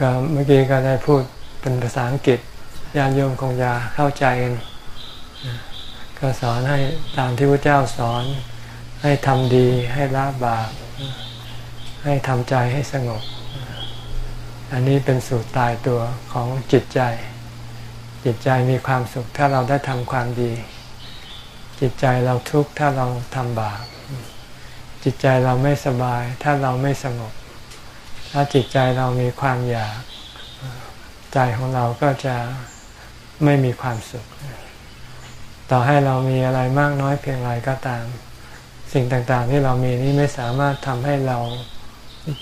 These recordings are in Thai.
ก็เมื่อกี้ก็ได้พูดเป็นภาษาอังกฤษญาติโยมคงจะเข้าใจกันก็สอนให้ตามที่พระเจ้าสอน ให้ทำดีให้ละบาปให้ทำใจให้สงบ อันนี้เป็นสูตรตายตัวของจิตใจ จิตใจมีความสุขถ้าเราได้ทำความดี จิตใจเราทุกข์ถ้าเราทำบาปจิตใจเราไม่สบายถ้าเราไม่สงบ ถ้าจิตใจเรามีความอยาก ใจของเราก็จะไม่มีความสุข ต่อให้เรามีอะไรมากน้อยเพียงไรก็ตาม สิ่งต่างๆที่เรามีนี้ไม่สามารถทำให้เรา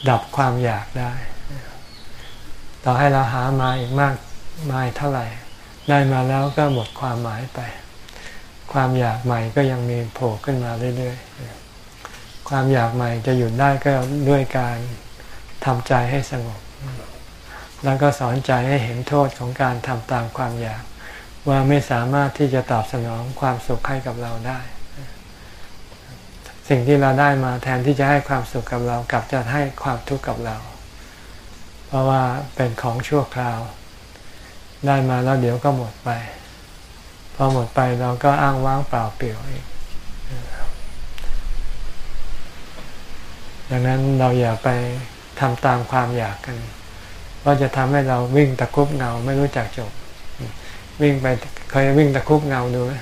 ดับความอยากได้ ต่อให้เราหามาอีกมากมายเท่าไหร่ ได้มาแล้วก็หมดความหมายไป ความอยากใหม่ก็ยังมีโผล่ขึ้นมาเรื่อยๆ ความอยากใหม่จะหยุดได้ก็ด้วยการ ทำใจให้สงบ แล้วก็สอนใจให้เห็นโทษของการทำตามความอยาก ว่าไม่สามารถที่จะตอบสนองความสุขให้กับเราได้ สิ่งที่เราได้มาแทนที่จะให้ความสุขกับเรากลับจะให้ความทุกข์กับเรา เพราะว่าเป็นของชั่วคราว ได้มาแล้วเดี๋ยวก็หมดไป พอหมดไปเราก็อ้างว้างเปล่าเปลี่ยวอีกดังนั้นเราอย่าไป ทำตามความอยากกันเพราจะทำให้เราวิ่งตะคุบเงาไม่รู้จักจบ วิ่งไปเคยวิ่งตะคุบเงาดูไหม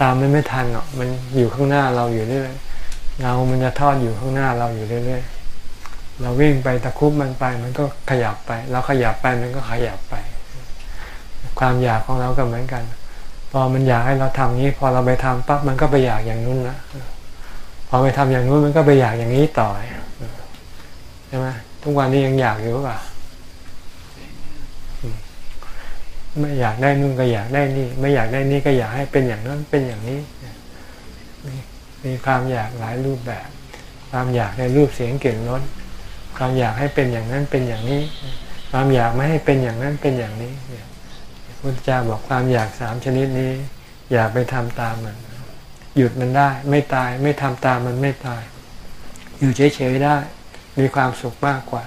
ตามมันไม่ทันหรอกมันอยู่ข้างหน้าเราอยู่เรื่อยเงามันจะทอดอยู่ข้างหน้าเราอยู่เรื่อยเราวิ่งไปตะคุบมันไป มันก็ขยับไป เราขยับไปมันก็ขยับไป ความอยากของเราก็เหมือนกัน พอมันอยากให้เราทำนี้ พอเราไปทำปั๊บมันก็ไปอยากอย่างนู้นละ พอไปทำอย่างนู้นมันก็ไปอยากอย่างนี้ต่อใช่ไหมทุกวันนี้ยังอยากอยู่ป่ะไม่อยากได้นู่นก็อยากได้นี่ ไม่อยากได้นี่ก็อยากให้เป็นอย่างนั้นเป็นอย่างนี้มีความอยากหลายรูปแบบ ความอยากในรูปเสียงเกลิ่นรสความอยากให้เป็นอย่างนั้นเป็นอย่างนี้ ความอยากไม่ให้เป็นอย่างนั้นเป็นอย่างนี้พุทธเจ้าบอกความอยากสามชนิดนี้ อย่าไปทำตามมัน หยุดมันได้ ไม่ตายไม่ทำตามมันไม่ตาย อยู่เฉยๆได้ มีความสุขมากกว่า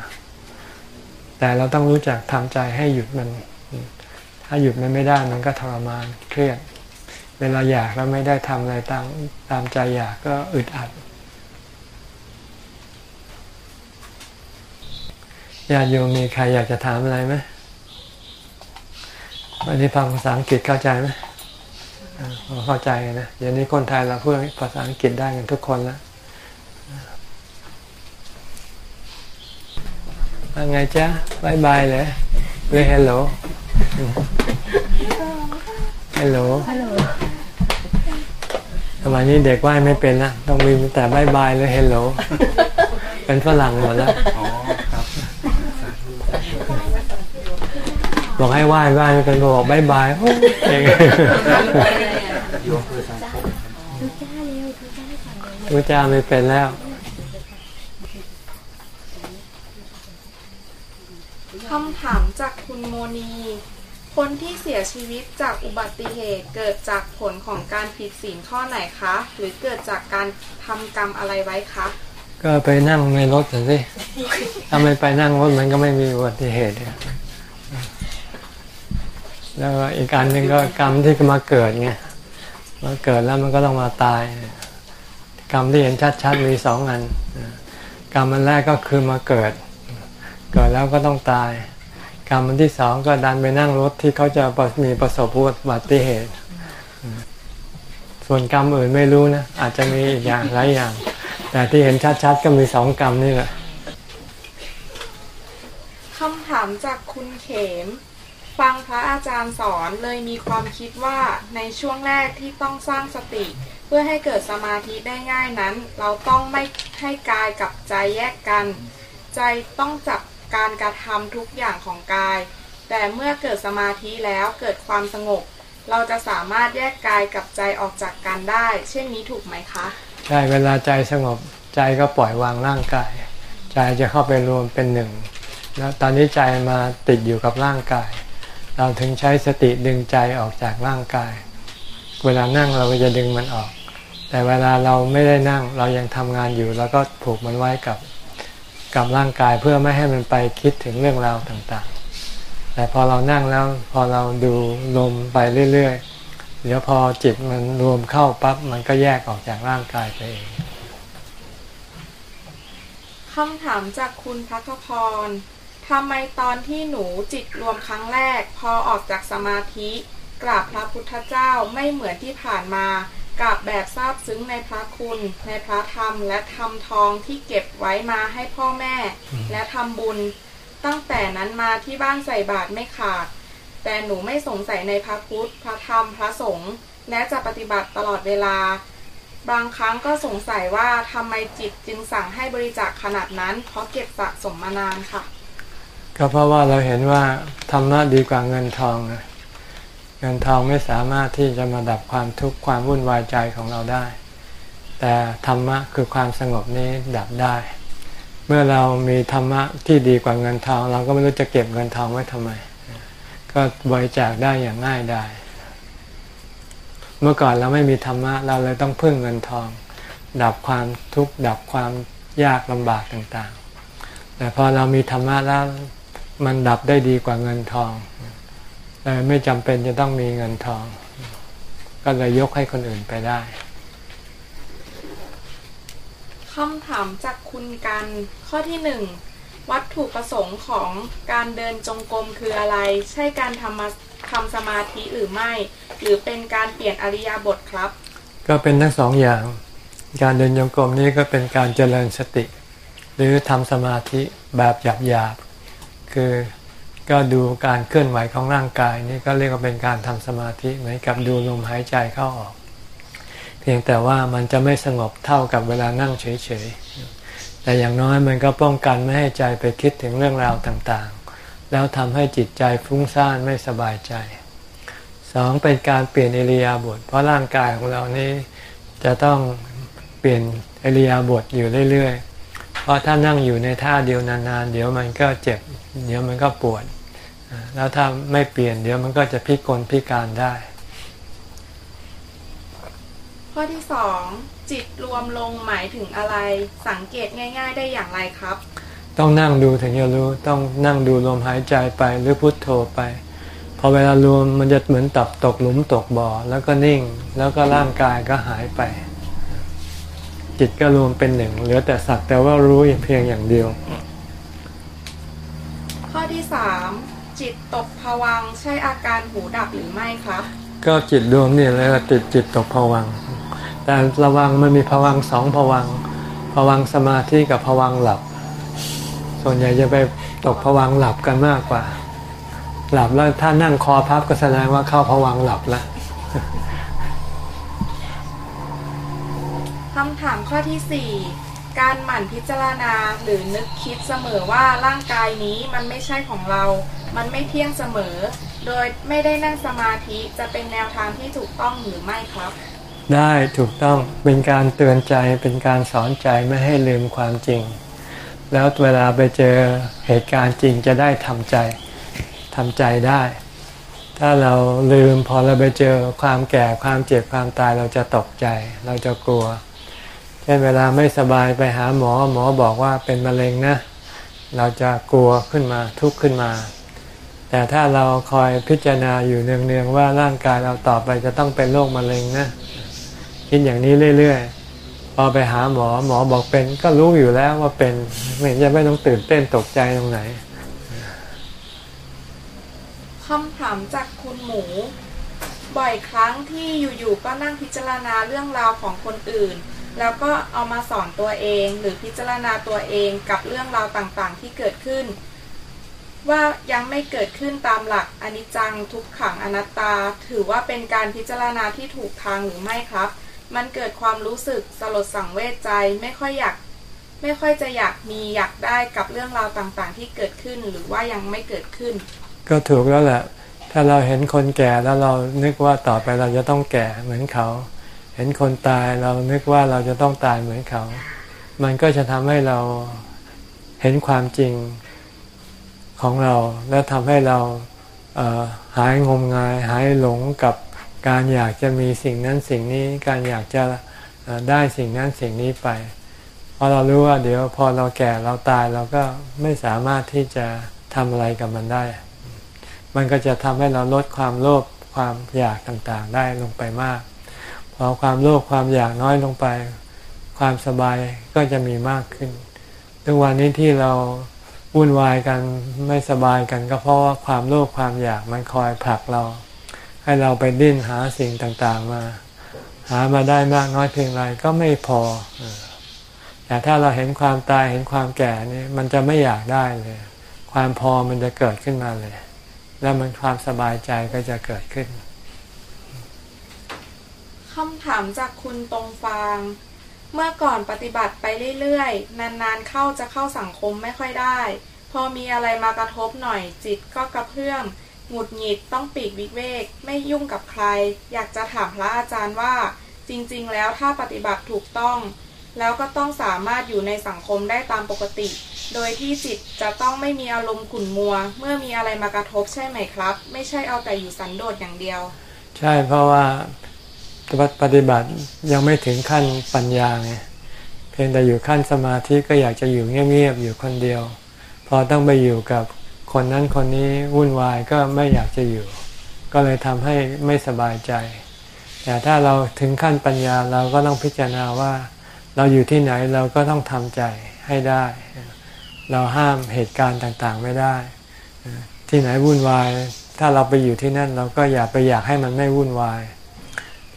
แต่เราต้องรู้จักทำใจให้หยุดมัน ถ้าหยุดมันไม่ได้มันก็ทรมานเครียด เวลาอยากแล้วไม่ได้ทำอะไรตามตามใจอยากก็อึดอัดญาติโยมมีใครอยากจะถามอะไรไหมวันนี้ฟังภาษาอังกฤษเข้าใจไหม เข้าใจนะเดี๋ยวนี้คนไทยเราพูดภาษาอังกฤษได้กันทุกคนแล้วไงจ๊ะบายบายเลยเรียก hello hello สมัยนี้เด็กไหว้ไม่เป็นนะต้องมีแต่ bye bye เลย hello เป็นฝรั่งหมดแล้วบอกให้ไหว้ไหว้ไม่เป็นบอก bye bye เอง ธุจ้าไม่เป็นแล้วคำถามจากคุณโมนี คนที่เสียชีวิตจากอุบัติเหตุเกิดจากผลของการผิดศีลข้อไหนคะ หรือเกิดจากการทำกรรมอะไรไว้คะ ก็ไปนั่งในรถสิถ้าไม่ไปนั่งรถมันก็ไม่มีอุบัติเหตุแล้วอีกการหนึ่งก็กรรมที่มาเกิดไง มาเกิดแล้วมันก็ต้องมาตาย กรรมที่เห็นชัดๆมีสองอัน กรรมอันแรกก็คือมาเกิด เกิดแล้วก็ต้องตาย กรรมอันที่สองก็ดันไปนั่งรถที่เขาจะมีประสบอุบัติเหตุ ส่วนกรรมอื่นไม่รู้นะ อาจจะมีอีกอย่างหลายอย่าง แต่ที่เห็นชัดๆก็มีสองกรรมนี่แหละคำถามจากคุณเขม ฟังพระอาจารย์สอนเลยมีความคิดว่าในช่วงแรกที่ต้องสร้างสติ เพื่อให้เกิดสมาธิได้ง่ายนั้น เราต้องไม่ให้กายกับใจแยกกัน ใจต้องจับการกระทำทุกอย่างของกาย แต่เมื่อเกิดสมาธิแล้วเกิดความสงบ เราจะสามารถแยกกายกับใจออกจากกันได้ เช่นนี้ถูกไหมคะใช่เวลาใจสงบใจก็ปล่อยวางร่างกาย ใจจะเข้าไปรวมเป็นหนึ่งแล้วตอนนี้ใจมาติดอยู่กับร่างกาย เราถึงใช้สติดึงใจออกจากร่างกาย เวลานั่งเราก็จะดึงมันออก แต่เวลาเราไม่ได้นั่งเรายังทำงานอยู่แล้วก็ผูกมันไว้กับกับร่างกายเพื่อไม่ให้มันไปคิดถึงเรื่องราวต่างๆ แต่พอเรานั่งแล้วพอเราดูลมไปเรื่อยๆ เดี๋ยวพอจิตมันรวมเข้าปั๊บมันก็แยกออกจากร่างกายไปเองคำถามจากคุณพัทพร ทำไมตอนที่หนูจิตรวมครั้งแรก พอออกจากสมาธิกราบพระพุทธเจ้าไม่เหมือนที่ผ่านมากราบแบบทราบซึ้งในพระคุณ ในพระธรรมและทำทองที่เก็บไว้มาให้พ่อแม่ และทำบุญ ตั้งแต่นั้นมาที่บ้านใส่บาตรไม่ขาด แต่หนูไม่สงสัยในพระพุทธ พระธรรมพระสงฆ์และจะปฏิบัติตลอดเวลา บางครั้งก็สงสัยว่าทำไมจิตจึงสั่งให้บริจาคขนาดนั้น เพราะเก็บสะสมมานานค่ะ ก็เพราะว่าเราเห็นว่าธรรมะดีกว่าเงินทองเงินทองไม่สามารถที่จะมาดับความทุกข์ความวุ่นวายใจของเราได้ แต่ธรรมะคือความสงบนี้ดับได้ เมื่อเรามีธรรมะที่ดีกว่าเงินทอง เราก็ไม่รู้จะเก็บเงินทองไว้ทำไม ก็บริจาคได้อย่างง่ายได้เมื่อก่อนเราไม่มีธรรมะเราเลยต้องพึ่งเงินทอง ดับความทุกข์ดับความยากลำบากต่างๆ แต่พอเรามีธรรมะแล้ว มันดับได้ดีกว่าเงินทองไม่จำเป็นจะต้องมีเงินทอง ก็เลยยกให้คนอื่นไปได้คำถามจากคุณกันข้อที่หนึ่งวัตถุประสงค์ของการเดินจงกรมคืออะไร ใช่การทำทำสมาธิหรือไม่ หรือเป็นการเปลี่ยนอริยบทครับ ก็เป็นทั้งสองอย่าง การเดินจงกรมนี้ก็เป็นการเจริญสติ หรือทำสมาธิแบบหยาบๆ คือก็ดูการเคลื่อนไหวของร่างกายนี่ก็เรียกว่าเป็นการทำสมาธิเหมือนกับดูลมหายใจเข้าออก เพียงแต่ว่ามันจะไม่สงบเท่ากับเวลานั่งเฉยๆ แต่อย่างน้อยมันก็ป้องกันไม่ให้ใจไปคิดถึงเรื่องราวต่างๆ แล้วทำให้จิตใจฟุ้งซ่านไม่สบายใจสองเป็นการเปลี่ยนเอริยาบทเพราะร่างกายของเรานี้จะต้องเปลี่ยนเอริยาบทอยู่เรื่อยๆ เพราะถ้านั่งอยู่ในท่าเดียวนานๆ เดี๋ยวมันก็เจ็บ เดี๋ยวมันก็ปวด แล้วถ้าไม่เปลี่ยนเดี๋ยวมันก็จะพิกลพิการได้ ข้อที่สองจิตรวมลงหมายถึงอะไรสังเกตง่าย ๆ ได้อย่างไรครับ ต้องนั่งดูถึงจะรู้ต้องนั่งดูลมหายใจไปหรือพุทโธไปพอเวลารวมมันจะเหมือนตับตกหลุมตกบ่อแล้วก็นิ่งแล้วก็ร่างกายก็หายไป จิตก็รวมเป็นหนึ่งเหลือแต่สักแต่ว่ารู้เพียงอย่างเดียวข้อที่ สามจิตตกผวังใช่อาการหูดับหรือไม่ครับ ก็จิตดวงนี่เลยติดจิตตกผวังแต่ระวังมันมีผวังสองผวังผวังสมาธิกับผวังหลับ ส่วนใหญ่จะไปตกผวังหลับกันมากกว่า หลับแล้วถ้านั่งคอพับก็แสดงว่าเข้าผวังหลับแล้วคำถามข้อที่สี่ การหมั่นพิจารณาหรือนึกคิดเสมอว่าร่างกายนี้มันไม่ใช่ของเรา มันไม่เที่ยงเสมอ โดยไม่ได้นั่งสมาธิจะเป็นแนวทางที่ถูกต้องหรือไม่ครับ ได้ถูกต้องเป็นการเตือนใจเป็นการสอนใจไม่ให้ลืมความจริง แล้วเวลาไปเจอเหตุการณ์จริงจะได้ทำใจทำใจได้ ถ้าเราลืมพอเราไปเจอความแก่ความเจ็บความตายเราจะตกใจ เราจะกลัว ช่นเวลาไม่สบายไปหาหมอหมอบอกว่าเป็นมะเร็งนะ เราจะกลัวขึ้นมาทุกข์ขึ้นมา แต่ถ้าเราคอยพิจารณาอยู่เนืองๆว่าร่างกายเราต่อไปจะต้องเป็นโรคมะเร็งนะคิดอย่างนี้เรื่อยๆพอไปหาหมอหมอบอกเป็น ก็รู้อยู่แล้วว่าเป็นไม่เห็นจะไม่ต้องตื่นเต้นตกใจตรงไหนคำถามจากคุณหมู บ่อยครั้งที่อยู่ๆก็นั่งพิจารณาเรื่องราวของคนอื่น แล้วก็เอามาสอนตัวเอง หรือพิจารณาตัวเองกับเรื่องราวต่างๆ ที่เกิดขึ้น ว่ายังไม่เกิดขึ้นตามหลักอนิจจังทุกขังอนัตตา ถือว่าเป็นการพิจารณาที่ถูกทางหรือไม่ครับ มันเกิดความรู้สึกสลดสังเวชใจไม่ค่อยอยากไม่ค่อยจะอยากมีอยากได้กับเรื่องราวต่างๆ ที่เกิดขึ้นหรือว่ายังไม่เกิดขึ้น ก็ถูกแล้วแหละ ถ้าเราเห็นคนแก่แล้วเรานึกว่าต่อไปเราจะต้องแก่เหมือนเขา เห็นคนตายเรานึกว่าเราจะต้องตายเหมือนเขา มันก็จะทำให้เราเห็นความจริงของเรา และทำให้เราหายงมงายหายหลงกับการอยากจะมีสิ่งนั้นสิ่งนี้การอยากจะได้สิ่งนั้นสิ่งนี้ไป เพพอเรารู้ว่าเดี๋ยวพอเราแก่เราตายเราก็ไม่สามารถที่จะทำอะไรกับมันได้ มันก็จะทำให้เราลดความโลภความอยากต่างๆ ได้ลงไปมาก พอความโลภความอยากน้อยลงไป ความสบายก็จะมีมากขึ้น ทุกวันนี้ที่เราวุ่นวายกันไม่สบายกันก็เพราะว่าความโลภความอยากมันคอยผลักเรา ให้เราไปดิ้นหาสิ่งต่างๆมา หามาได้มากน้อยเพียงไรก็ไม่พอ แต่ถ้าเราเห็นความตายเห็นความแก่นี่มันจะไม่อยากได้เลย ความพอมันจะเกิดขึ้นมาเลย แล้วมันความสบายใจก็จะเกิดขึ้น คำถามจากคุณตรงฟาง เมื่อก่อนปฏิบัติไปเรื่อยๆ นานๆเข้าจะเข้าสังคมไม่ค่อยได้ พอมีอะไรมากระทบหน่อยจิตก็กระเพื่อมหงุดหงิดต้องปีกวิเวก ไม่ยุ่งกับใคร อยากจะถามพระอาจารย์ว่า จริงๆ แล้วถ้าปฏิบัติถูกต้อง แล้วก็ต้องสามารถอยู่ในสังคมได้ตามปกติ โดยที่จิตจะต้องไม่มีอารมณ์ขุ่นมัว เมื่อมีอะไรมากระทบใช่ไหมครับ ไม่ใช่เอาแต่อยู่สันโดษอย่างเดียว ใช่เพราะว่า ปฏิบัติยังไม่ถึงขั้นปัญญาไงเพียงแต่อยู่ขั้นสมาธิก็อยากจะอยู่เงียบๆอยู่คนเดียว พอต้องไปอยู่กับคนนั้นคนนี้วุ่นวายก็ไม่อยากจะอยู่ ก็เลยทำให้ไม่สบายใจ แต่ถ้าเราถึงขั้นปัญญาเราก็ต้องพิจารณาว่า เราอยู่ที่ไหนเราก็ต้องทำใจให้ได้ เราห้ามเหตุการณ์ต่างๆไม่ได้ ที่ไหนวุ่นวาย ถ้าเราไปอยู่ที่นั่นเราก็อย่าไปอยากให้มันไม่วุ่นวาย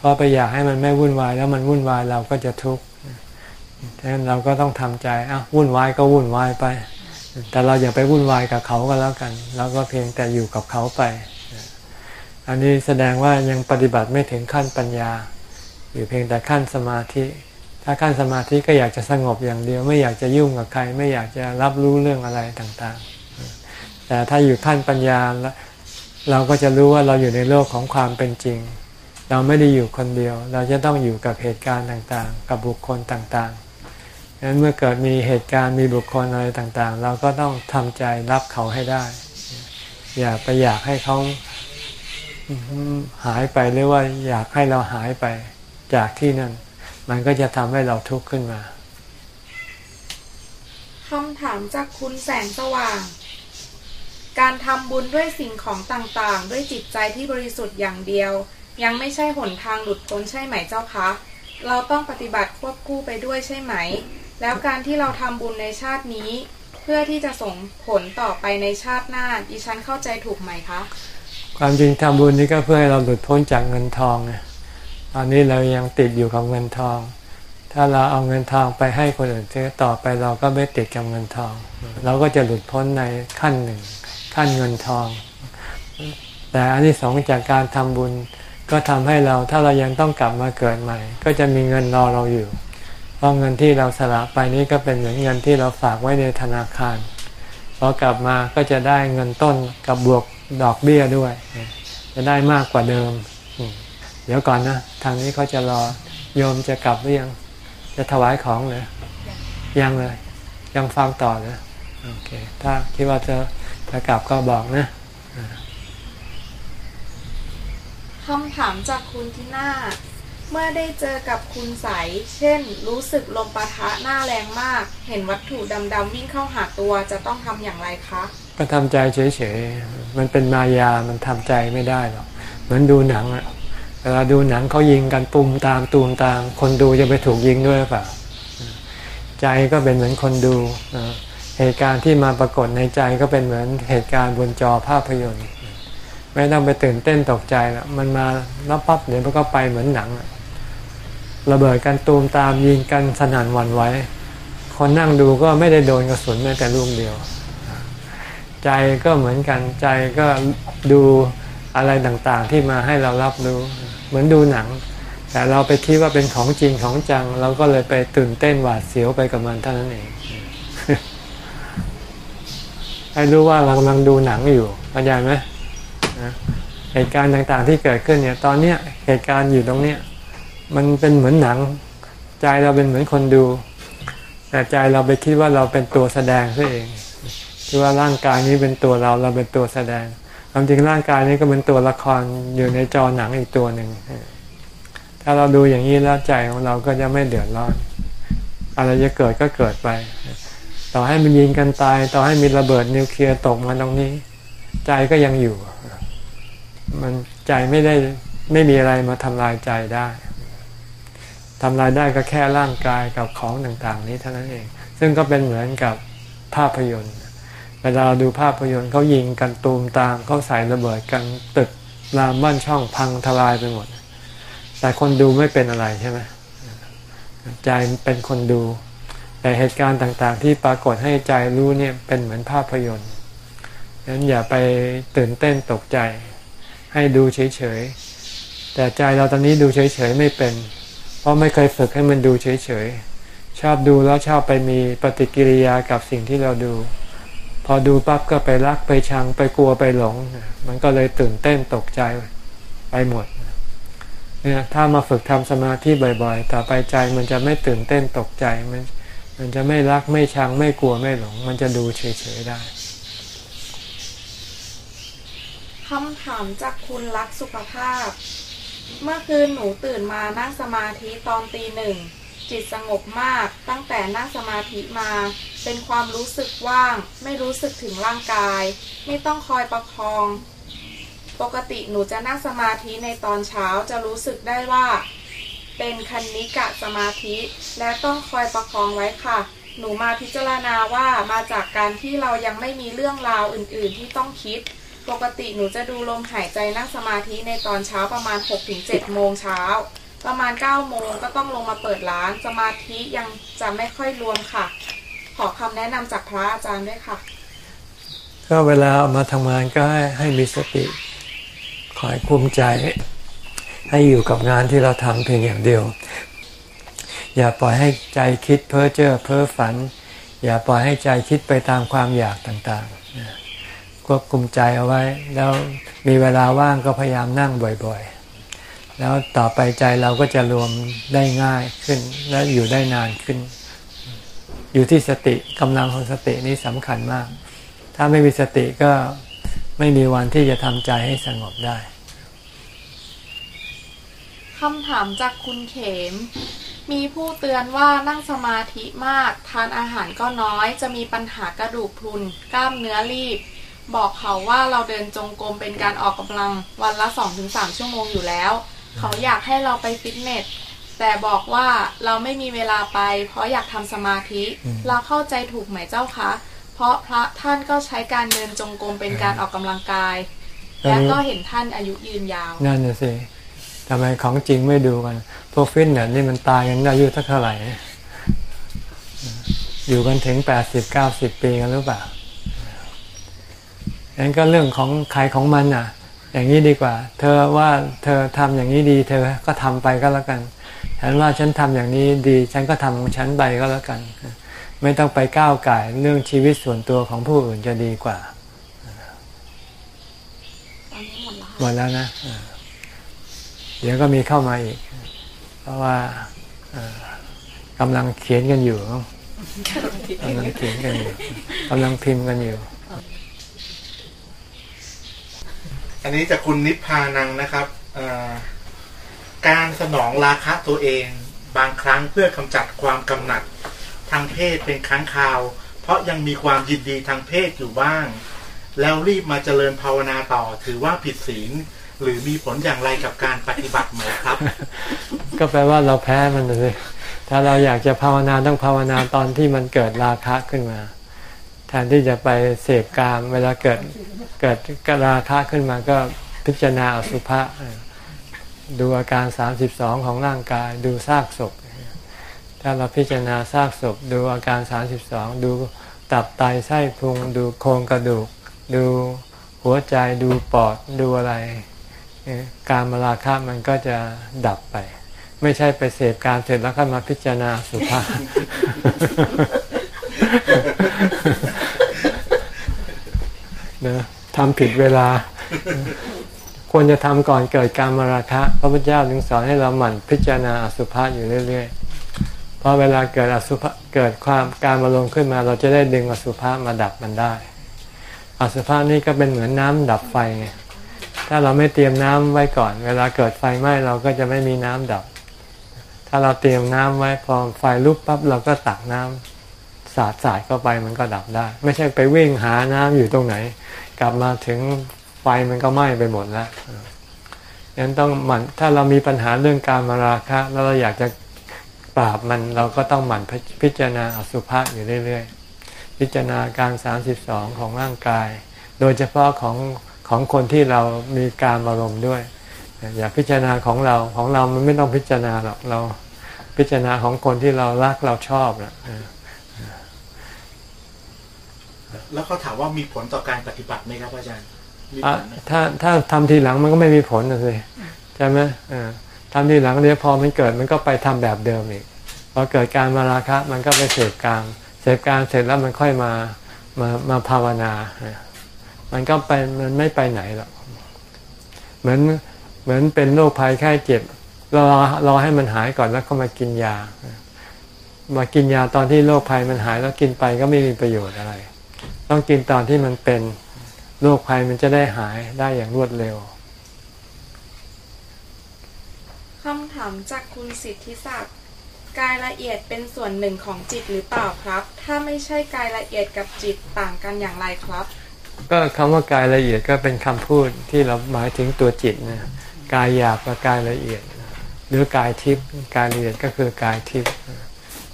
เพราะไปอยากให้มันไม่วุ่นวาย แล้วมันวุ่นวายเราก็จะทุกข์ดังนั้นเราก็ต้องทำใจอะวุ่นวายก็วุ่นวายไป แต่เราอย่าไปวุ่นวายกับเขาก็แล้วกัน เราก็เพียงแต่อยู่กับเขาไป อันนี้แสดงว่ายังปฏิบัติไม่ถึงขั้นปัญญา อยู่เพียงแต่ขั้นสมาธิ ถ้าขั้นสมาธิก็อยากจะสงบอย่างเดียว ไม่อยากจะยุ่งกับใคร ไม่อยากจะรับรู้เรื่องอะไรต่างๆ แต่ถ้าอยู่ขั้นปัญญาแล้วเราก็จะรู้ว่าเราอยู่ในโลกของความเป็นจริง เราไม่ได้อยู่คนเดียว เราจะต้องอยู่กับเหตุการณ์ต่างๆ กับบุคคลต่างๆดังนั้นเมื่อเกิดมีเหตุการณ์มีบุคคลอะไรต่างๆ เราก็ต้องทำใจรับเขาให้ได้ อย่าไปอยากให้เขาหายไปหรือว่าอยากให้เราหายไปจากที่นั่น มันก็จะทำให้เราทุกข์ขึ้นมาคำถามจากคุณแสงสว่าง การทำบุญด้วยสิ่งของต่างๆ ด้วยจิตใจที่บริสุทธิ์อย่างเดียว ยังไม่ใช่หนทางหลุดพ้นใช่ไหมเจ้าคะ เราต้องปฏิบัติควบคู่ไปด้วยใช่ไหม แล้วการที่เราทำบุญในชาตินี้ เพื่อที่จะส่งผลต่อไปในชาติหน้าดิฉันเข้าใจถูกไหมคะ ความจริงทำบุญนี่ก็เพื่อให้เราหลุดพ้นจากเงินทองไงตอนนี้เรายังติดอยู่กับเงินทอง ถ้าเราเอาเงินทองไปให้คนอื่นซื้อต่อไปเราก็ไม่ติดกับเงินทอง เราก็จะหลุดพ้นในขั้นหนึ่งขั้นเงินทอง แต่อันที่สองจากการทำบุญ ก็ทำให้เราถ้าเรายังต้องกลับมาเกิดใหม่ ก็จะมีเงินรอเราอยู่ เพราะเงินที่เราสละไปนี้ก็เป็นเหมือนเงินที่เราฝากไว้ในธนาคารพอกลับมาก็จะได้เงินต้นกับบวกดอกเบี้ยด้วย จะได้มากกว่าเดิม เดี๋ยวก่อนนะ ทางนี้เขาจะรอโยมจะกลับหรือยัง จะถวายของเลยยังเลย ยังฟังต่อเลยโอเค ถ้าคิดว่าจะจะกลับก็บอกนะ คำถามจากคุณที่หน้า เมื่อได้เจอกับคุณใส เช่น รู้สึกลมปะทะหน้าแรงมาก เห็นวัตถุดำๆวิ่งเข้าหาตัวจะต้องทำอย่างไรคะ ก็ทำใจเฉยๆ มันเป็นมายา มันทำใจไม่ได้หรอก เหมือนดูหนังอะเวลาดูหนังเขายิงกันปุ่มตามตูมตาม คนดูจะไปถูกยิงด้วยเปล่า ใจก็เป็นเหมือนคนดู เหตุการณ์ที่มาปรากฏในใจก็เป็นเหมือนเหตุการณ์บนจอภาพยนตร์ ไม่ต้องไปตื่นเต้นตกใจละมันมาแล้วปั๊บเดี๋ยวมันก็ไปเหมือนหนังระเบิดกันตูมตามยิงกันสนั่นหวั่นไหวคนนั่งดูก็ไม่ได้โดนกระสุนแม้แต่ลูกเดียว ใจก็เหมือนกันใจก็ดูอะไรต่างๆที่มาให้เรารับรู้ เหมือนดูหนัง แต่เราไปคิดว่าเป็นของจริงของจัง เราก็เลยไปตื่นเต้นหวาดเสียวไปกับมันเท่านั้นเองให้รู้ว่าเรากำลังดูหนังอยู่เข้าใจไหม เหตุการณ์ต่างๆที่เกิดขึ้นเนี่ย ตอนเนี้ยเหตุการณ์อยู่ตรงเนี้ยมันเป็นเหมือนหนัง ใจเราเป็นเหมือนคนดู แต่ใจเราไปคิดว่าเราเป็นตัวแสดงซะเองคิดว่าร่างกายนี้เป็นตัวเราเราเป็นตัวแสดงความจริงร่างกายนี้ก็เป็นตัวละครอยู่ในจอหนังอีกตัวหนึ่งถ้าเราดูอย่างนี้แล้วใจของเราก็จะไม่เดือดร้อนอะไรจะเกิดก็เกิดไป ต่อให้มันยิงกันตาย ต่อให้มีระเบิดนิวเคลียร์ตกมาตรงนี้ ใจก็ยังอยู่ มันใจไม่ได้ไม่มีอะไรมาทำลายใจได้ทำลายได้ก็แค่ร่างกายกับของต่างๆ นี้เท่านั้นเอง ซึ่งก็เป็นเหมือนกับภาพยนตร์ เวลาเราดูภาพยนตร์เขายิงกันตูมตามเขาใส่ระเบิดกันตึกรามบ้านช่องพังทลายไปหมด แต่คนดูไม่เป็นอะไรใช่ไหมใจเป็นคนดู แต่เหตุการณ์ต่างๆ ที่ปรากฏให้ใจรู้เนี่ยเป็นเหมือนภาพยนตร์ดังนั้นอย่าไปตื่นเต้นตกใจ ให้ดูเฉยๆ แต่ใจเราตอนนี้ดูเฉยๆไม่เป็น เพราะไม่เคยฝึกให้มันดูเฉยๆ ชอบดูแล้วชอบไปมีปฏิกิริยากับสิ่งที่เราดู พอดูปั๊บก็ไปรักไปชังไปกลัวไปหลง มันก็เลยตื่นเต้นตกใจไปหมดเนี่ยถ้ามาฝึกทำสมาธิบ่อยๆ ต่อไปใจมันจะไม่ตื่นเต้นตกใจ มันมันจะไม่รักไม่ชังไม่กลัวไม่หลง มันจะดูเฉยๆได้ คำถามจากคุณรักสุขภาพ เมื่อคืนหนูตื่นมานั่งสมาธิตอนตีหนึ่ง จิตสงบมากตั้งแต่นั่งสมาธิมา เป็นความรู้สึกว่าง ไม่รู้สึกถึงร่างกาย ไม่ต้องคอยประคอง ปกติหนูจะนั่งสมาธิในตอนเช้าจะรู้สึกได้ว่า เป็นคันนิกะสมาธิ และต้องคอยประคองไว้ค่ะหนูมาพิจารณาว่ามาจากการที่เรายังไม่มีเรื่องราวอื่น ๆ ที่ต้องคิด ปกติหนูจะดูลมหายใจนั่งสมาธิในตอนเช้าประมาณ 6-7 โมงเช้า ประมาณ 9 โมงก็ต้องลงมาเปิดร้าน สมาธิยังจะไม่ค่อยรวมค่ะ ขอคำแนะนำจากพระอาจารย์ด้วยค่ะ ก็เวลาเอามาทำงานก็ให้ให้มีสติ คอยคุมใจ ให้อยู่กับงานที่เราทำเพียงอย่างเดียว อย่าปล่อยให้ใจคิดเพ้อเจ้อเพ้อฝัน อย่าปล่อยให้ใจคิดไปตามความอยากต่างๆ ควบคุมใจเอาไว้ แล้วมีเวลาว่างก็พยายามนั่งบ่อยๆ แล้วต่อไปใจเราก็จะรวมได้ง่ายขึ้นและอยู่ได้นานขึ้น อยู่ที่สติกำลังของสตินี้สำคัญมาก ถ้าไม่มีสติก็ไม่มีวันที่จะทำใจให้สงบได้คำถามจากคุณเขม มีผู้เตือนว่านั่งสมาธิมาก ทานอาหารก็น้อย จะมีปัญหากระดูกพรุน กล้ามเนื้อรีบ บอกเขาว่าเราเดินจงกรมเป็นการออกกำลังวันละ 2-3 ชั่วโมงอยู่แล้ว เขาอยากให้เราไปฟิตเนสแต่บอกว่าเราไม่มีเวลาไป เพราะอยากทำสมาธิอืมเราเข้าใจถูกไหมเจ้าคะ เพราะพระท่านก็ใช้การเดินจงกรมเป็นการออกกำลังกาย และก็เห็นท่านอายุยืนยาว นั่นน่ะสิทำไมของจริงไม่ดูกัน พวกฟิตเนสนี่มันตายกันอายุเท่าไหร่ อยู่กันถึงแปดสิบเก้าสิบปีกันหรือเปล่า งั้นก็เรื่องของใครของมันอะ อย่างนี้ดีกว่า เธอว่าเธอทำอย่างนี้ดี เธอก็ทำไปก็แล้วกันฉันว่าฉันทำอย่างนี้ดี ฉันก็ทำของฉันไปก็แล้วกัน ไม่ต้องไปก้าวไก่เรื่องชีวิตส่วนตัวของผู้อื่นจะดีกว่าหมดแล้วนะเดี๋ยวก็มีเข้ามาอีก เพราะว่ากำลังเขียนกันอยู่กำลังเขียนกันอยู่กำลังพิมพ์กันอยู่ อันนี้จากคุณนิพพานังนะครับการสนองราคะตัวเอง บางครั้งเพื่อกำจัดความกำหนัดทางเพศเป็นครั้งคราว เพราะยังมีความยินดีทางเพศอยู่บ้าง แล้วรีบมาเจริญภาวนาต่อ ถือว่าผิดศีลหรือมีผลอย่างไรกับการปฏิบัติไหมครับ ก็แปลว่าเราแพ้มันเลยถ้าเราอยากจะภาวนาต้องภาวนาตอนที่มันเกิดราคะขึ้นมา ทนที่จะไปเสพกามเวลาเกิดเกิดกราคะขึ้นมาก็พิจารณาอสุภะดูอาการ 32 ของร่างกาย ดูซากศพ ถ้าเราพิจารณาซากศพ ดูอาการ 32 ดูตับไตไส้พุง ดูโครงกระดูก ดูหัวใจดูปอดดูอะไรการมาราคะมันก็จะดับไป ไม่ใช่ไปเสพการเสร็จแล้วก็มาพิจารณาสุภานะ ทำผิดเวลา ควรจะทำก่อนเกิดการมาราคะ พระพุทธเจ้าถึงสอนให้เราหมั่นพิจารณาอสุภะอยู่เรื่อยๆเพราะเวลาเกิดอสุภะเกิดความการมาลงขึ้นมา เราจะได้ดึงอสุภะมาดับมันได้ อสุภะนี่ก็เป็นเหมือนน้ำดับไฟไงถ้าเราไม่เตรียมน้ำไว้ก่อน เวลาเกิดไฟไหม้เราก็จะไม่มีน้ำดับ ถ้าเราเตรียมน้ำไว้พอไฟลุกปั๊บเราก็ตักน้ำสาดสาดเข้าไปมันก็ดับได้ ไม่ใช่ไปวิ่งหาน้ำอยู่ตรงไหน กลับมาถึงไฟมันก็ไหม้ไปหมดแล้วยังต้องหมั่นถ้าเรามีปัญหาเรื่องการมาราคะแล้วเราอยากจะปราบมันเราก็ต้องหมั่นพิจารณาอสุภะอยู่เรื่อยๆ พิจารณาการ 32 ของร่างกาย โดยเฉพาะของของคนที่เรามีการอารมณ์ด้วย อย่าพิจารณาของเราของเรามันไม่ต้องพิจารณาหรอกเราพิจารณาของคนที่เรารักเราชอบนะ แล้วเขาถามว่ามีผลต่อการปฏิบัติไหมครับอาจารย์ถ้าถ้าทำทีหลังมันก็ไม่มีผลเลยใช่ไหมทำทีหลังเดี๋ยวพอมันเกิดมันก็ไปทำแบบเดิมอีกพอเกิดการมาราคะมันก็ไปเสพกลางเสพกลางเสร็จแล้วมันค่อยมามามาภาวนา มันก็ไปมันไม่ไปไหนหรอกเหมือนเหมือนเป็นโรคภัยไข้เจ็บรอรอให้มันหายก่อนแล้วก็มากินยา มากินยาตอนที่โรคภัยมันหายแล้วกินไปก็ไม่มีประโยชน์อะไร ต้องกินตอนที่มันเป็นโรคภัยมันจะได้หายได้อย่างรวดเร็วคำถามจากคุณสิทธิศักดิ์กายละเอียดเป็นส่วนหนึ่งของจิตหรือเปล่าครับ ถ้าไม่ใช่กายละเอียดกับจิตต่างกันอย่างไรครับ ก็คำว่ากายละเอียดก็เป็นคำพูดที่เราหมายถึงตัวจิตนะกายหยาบกับกายละเอียด หรือกายทิพย์กายละเอียดก็คือกายทิพย์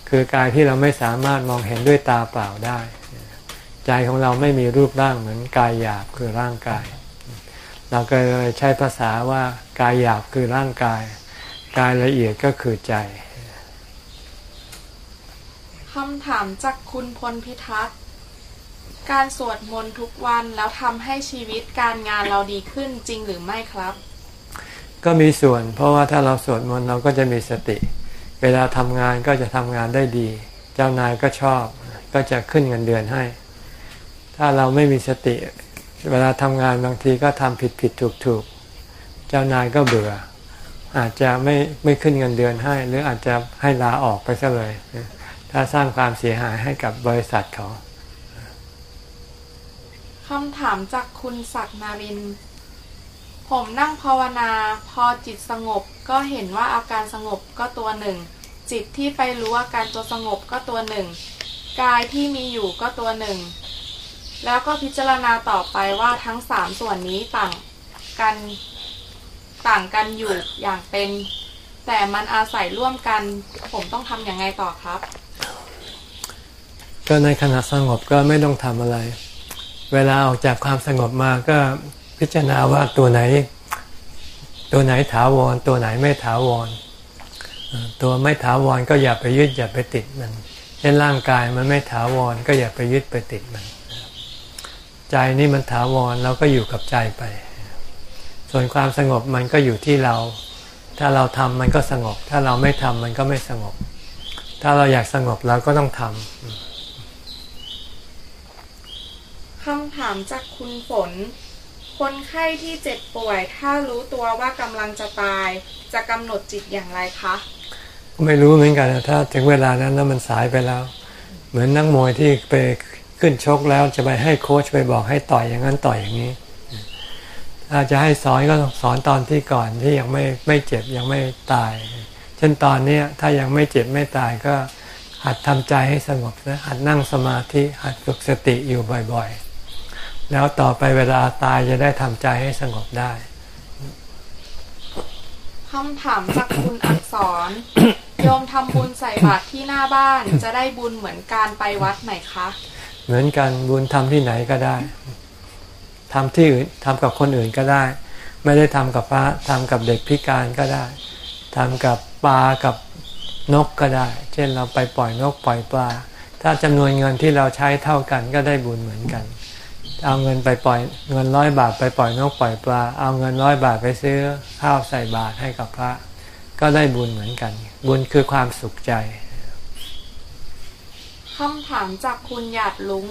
คือกายที่เราไม่สามารถมองเห็นด้วยตาเปล่าได้ ใจของเราไม่มีรูปร่างเหมือนกายหยาบคือร่างกาย เราก็เลยใช้ภาษาว่ากายหยาบคือร่างกาย กายละเอียดก็คือใจคำถามจากคุณพลพิทักษ์การสวดมนต์ทุกวันแล้วทำให้ชีวิตการงานเราดีขึ้นจริงหรือไม่ครับ ก็มีส่วน เพราะว่าถ้าเราสวดมนต์เราก็จะมีสติ เวลาทำงานก็จะทำงานได้ดี เจ้านายก็ชอบ ก็จะขึ้นเงินเดือนให้ ถ้าเราไม่มีสติ เวลาทำงานบางทีก็ทำผิดผิดถูกถูกเจ้านายก็เบื่อ อาจจะไม่ไม่ขึ้นเงินเดือนให้ หรืออาจจะให้ลาออกไปซะเลย ถ้าสร้างความเสียหายให้กับบริษัทเขาคำถามจากคุณศักนาริน ผมนั่งภาวนา พอจิตสงบก็เห็นว่าอาการสงบก็ตัวหนึ่ง จิตที่ไปรู้อาการตัวสงบก็ตัวหนึ่ง กายที่มีอยู่ก็ตัวหนึ่ง แล้วก็พิจารณาต่อไปว่าทั้งสามส่วนนี้ต่างกันต่างกันอยู่อย่างเป็น แต่มันอาศัยร่วมกัน ผมต้องทำอย่างไงต่อครับ ก็ในขณะสงบก็ไม่ต้องทำอะไร เวลาออกจากความสงบมาก็พิจารณาว่าตัวไหน ตัวไหนถาวร ตัวไหนไม่ถาวร ตัวไม่ถาวรก็อย่าไปยึดอย่าไปติดมันเช่นร่างกายมันไม่ถาวรก็อย่าไปยึดไปติดมัน ใจนี่มันถาวรเราก็อยู่กับใจไป ส่วนความสงบมันก็อยู่ที่เรา ถ้าเราทำมันก็สงบ ถ้าเราไม่ทำมันก็ไม่สงบ ถ้าเราอยากสงบเราก็ต้องทำคำถามจากคุณฝน คนไข้ที่เจ็บป่วย ถ้ารู้ตัวว่ากำลังจะตาย จะกำหนดจิตอย่างไรคะ ไม่รู้เหมือนกันถ้าถึงเวลานั้นแล้วมันสายไปแล้ว เหมือนนักมวยที่ไป ขึ้นชกแล้วจะไปให้โค้ชไปบอกให้ต่อยอย่างนั้นต่อยอย่างนี้ถ้าจะให้สอนก็สอนตอนที่ก่อนที่ยังไม่ไม่เจ็บยังไม่ตาย เช่นตอนนี้ถ้ายังไม่เจ็บไม่ตายก็หัดทำใจให้สงบนะหัดนั่งสมาธิหัดฝึกสติอยู่บ่อยๆ แล้วต่อไปเวลาตายจะได้ทำใจให้สงบได้คำถามจากคุณอักษร โยมทำบุญใส่บาตรที่หน้าบ้านจะได้บุญเหมือนการไปวัดไหมคะ เหมือนกันบุญทำที่ไหนก็ได้ทำที่อื่นทำกับคนอื่นก็ได้ ไม่ได้ทำกับพระทำกับเด็กพิการก็ได้ทำกับปลากับนกก็ได้ เช่นเราไปปล่อยนกปล่อยปลา ถ้าจำนวนเงินที่เราใช้เท่ากันก็ได้บุญเหมือนกัน เอาเงินไปปล่อยเงินร้อยบาทไปปล่อยนกปล่อยปลา เอาเงินร้อยบาทไปซื้อข้าวใส่บาตรให้กับพระ ก็ได้บุญเหมือนกัน บุญคือความสุขใจ คำถามจากคุณหยาดลุง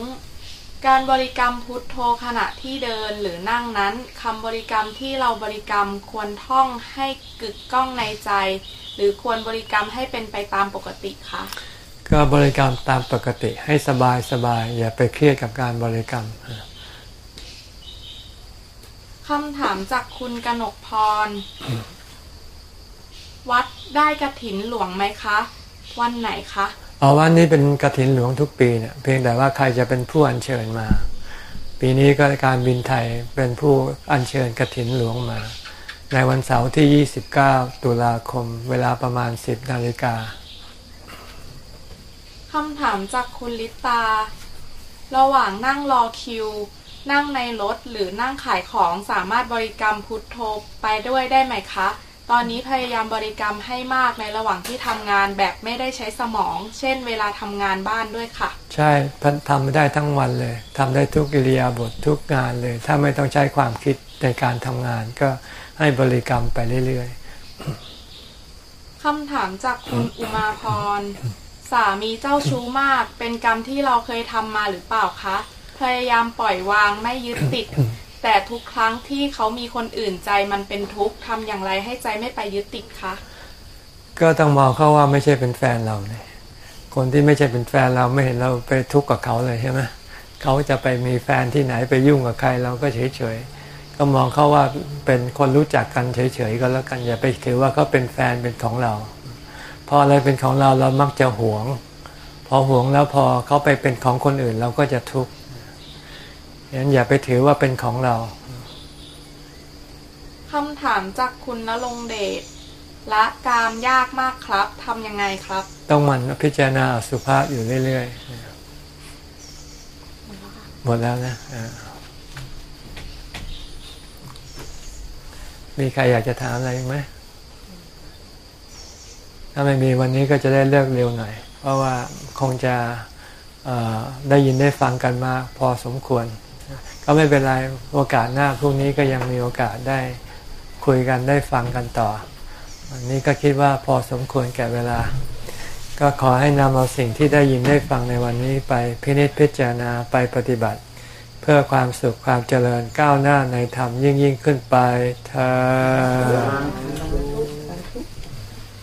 การบริกรรมพุทโธขณะที่เดินหรือนั่งนั้นคำบริกรรมที่เราบริกรรมควรท่องให้กึกก้องในใจ หรือควรบริกรรมให้เป็นไปตามปกติคะก็บริกรรมตามปกติให้สบายสบายอย่าไปเครียดกับการบริกรรมคำถามจากคุณกนกพร วัดได้กระถินหลวงไหมคะ วันไหนคะ อ๋อวันนี้เป็นกระถินหลวงทุกปีเนี่ยเพียงแต่ว่าใครจะเป็นผู้อัญเชิญมา ปีนี้ก็การบินไทยเป็นผู้อัญเชิญกระถินหลวงมา ในวันเสาร์ที่ 29 ตุลาคม เวลาประมาณ 10นาฬิกาคำถามจากคุณลิตา ระหว่างนั่งรอคิว นั่งในรถหรือนั่งขายของสามารถบริกรรมพุทโธไปด้วยได้ไหมคะ ตอนนี้พยายามบริกรรมให้มากในระหว่างที่ทำงานแบบไม่ได้ใช้สมอง เช่น เวลาทำงานบ้านด้วยค่ะ ใช่ทำได้ทั้งวันเลยทำได้ทุกอิริยาบถททุกงานเลย ถ้าไม่ต้องใช้ความคิดในการทำงานก็ให้บริกรรมไปเรื่อยคำถามจากคุณอุมาพร สามีเจ้าชู้มาก เป็นกรรมที่เราเคยทำมาหรือเปล่าคะ พยายามปล่อยวางไม่ยึดติด แต่ทุกครั้งที่เขามีคนอื่นใจมันเป็นทุกข์ทำอย่างไรให้ใจไม่ไปยึดติดคะ ก็ต้องมองเขาว่าไม่ใช่เป็นแฟนเราเนี่ยคนที่ไม่ใช่เป็นแฟนเราไม่เห็นเราไปทุกข์กับเขาเลยใช่ไหมเขาจะไปมีแฟนที่ไหนไปยุ่งกับใครเราก็เฉยๆก็มองเขาว่าเป็นคนรู้จักกันเฉยๆก็แล้วกันอย่าไปถือว่าเขาเป็นแฟนเป็นของเรา พออะไรเป็นของเราเรามักจะหวง พอหวงแล้วพอเขาไปเป็นของคนอื่นเราก็จะทุกข์ ฉะนั้นอย่าไปถือว่าเป็นของเราคำถามจากคุณนรงเดชละกามยากมากครับทำยังไงครับ ต้องหมันพิจารณาอสุภะอยู่เรื่อยๆ หมดแล้วนะอ่ามีใครอยากจะถามอะไรอีกไหม ถ้าไม่มีวันนี้ก็จะได้เลิกเร็วหน่อย เพราะว่าคงจะเอ่อได้ยินได้ฟังกันมาพอสมควร ก็ไม่เป็นไรโอกาสหน้าพรุ่งนี้ก็ยังมีโอกาสได้คุยกันได้ฟังกันต่อ วันนี้ก็คิดว่าพอสมควรแก่เวลา ก็ขอให้นำเอาสิ่งที่ได้ยินได้ฟังในวันนี้ไปพินิจพิจารณาไปปฏิบัติ เพื่อความสุขความเจริญก้าวหน้าในธรรมยิ่งยิ่งขึ้นไปเธอ